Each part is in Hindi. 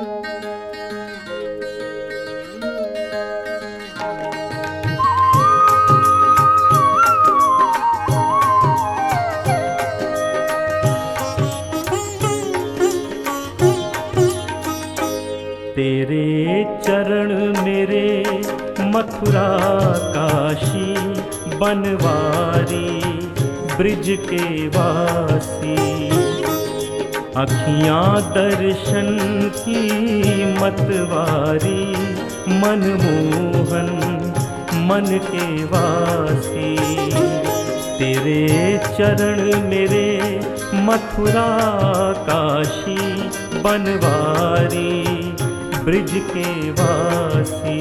तेरे चरण मेरे मथुरा काशी बनवारी ब्रिज के वासी। अखियाँ दर्शन की मतवारी मनमोहन मन के वासी। तेरे चरण मेरे मथुरा काशी बनवारी, ब्रिज के वासी।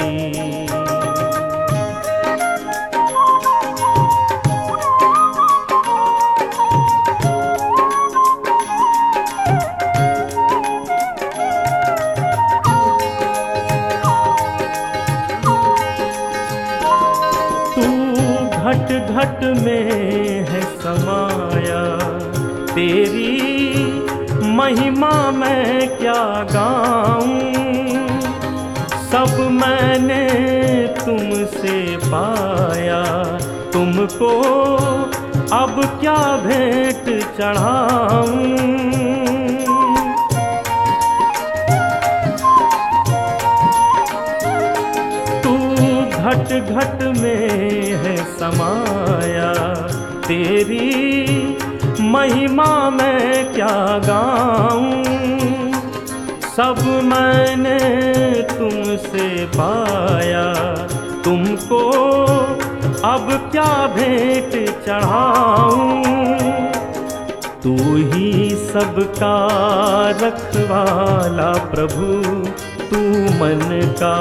घट में है समाया। तेरी महिमा मैं क्या गाऊं? सब मैंने तुमसे पाया। तुमको अब क्या भेंट चढ़ाऊं? घट घट में है समाया। तेरी महिमा मैं क्या गाऊं? सब मैंने तुमसे पाया। तुमको अब क्या भेंट चढ़ाऊं? तू ही सबका रखवाला प्रभु, तू मन का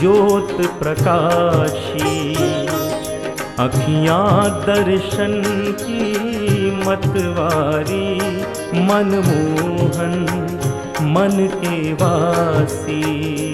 ज्योत प्रकाशी। अखियाँ दर्शन की मतवारी मनमोहन मन के वासी।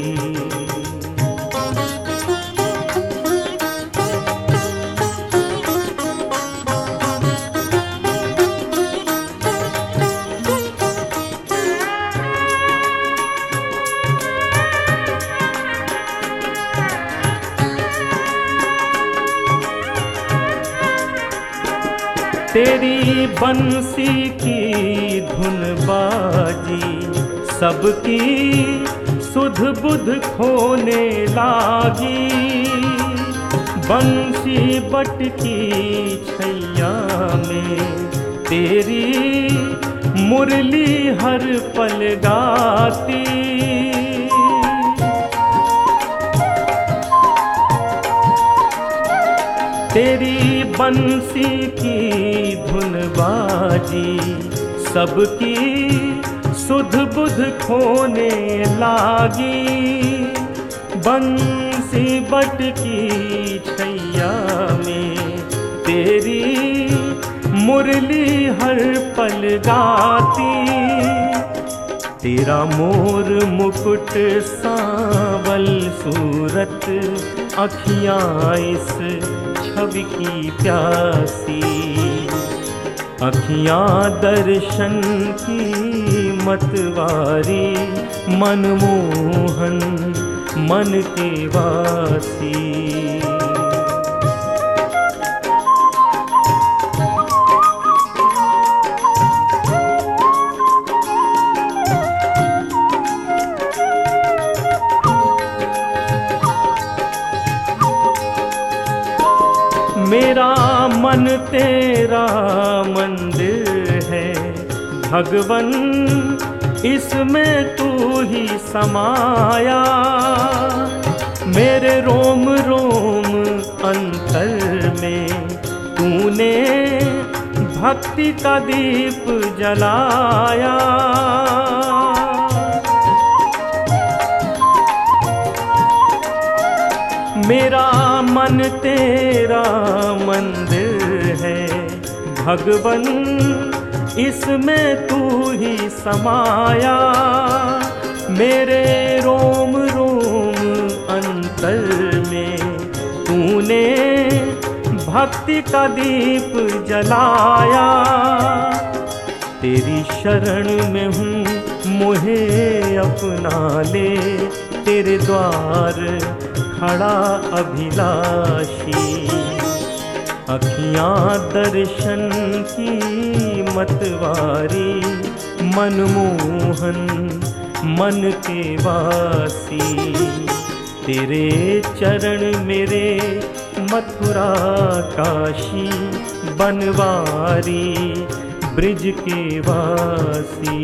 तेरी बंसी की धुन बाजी सबकी सुध बुध खोने लागी। बंसी बटकी छैया में तेरी मुरली हर पल गाती। तेरी बंसी की धुन बाजी सबकी सुध बुध खोने लागी। बंसी बटकी छैया में तेरी मुरली हर पल गाती। तेरा मोर मुकुट सावल सूरत, अखियाँ इस छवि की प्यासी। अखियाँ दर्शन की मतवारी मनमोहन मन के वासी। मन तेरा मंदिर है। भगवन, इसमें तू ही समाया। मेरे रोम रोम अंतर में तूने भक्ति का दीप जलाया। मेरा मन तेरा मंदिर है। भगवन, इसमें तू ही समाया। मेरे रोम रोम अंतर में तूने भक्ति का दीप जलाया। तेरी शरण में हूँ, मुहे अपना ले। तेरे द्वार खड़ा अभिलाषी। अखियाँ दर्शन की मतवारी मनमोहन मन के वासी। तेरे चरण मेरे मथुरा काशी बनवारी, ब्रिज के वासी।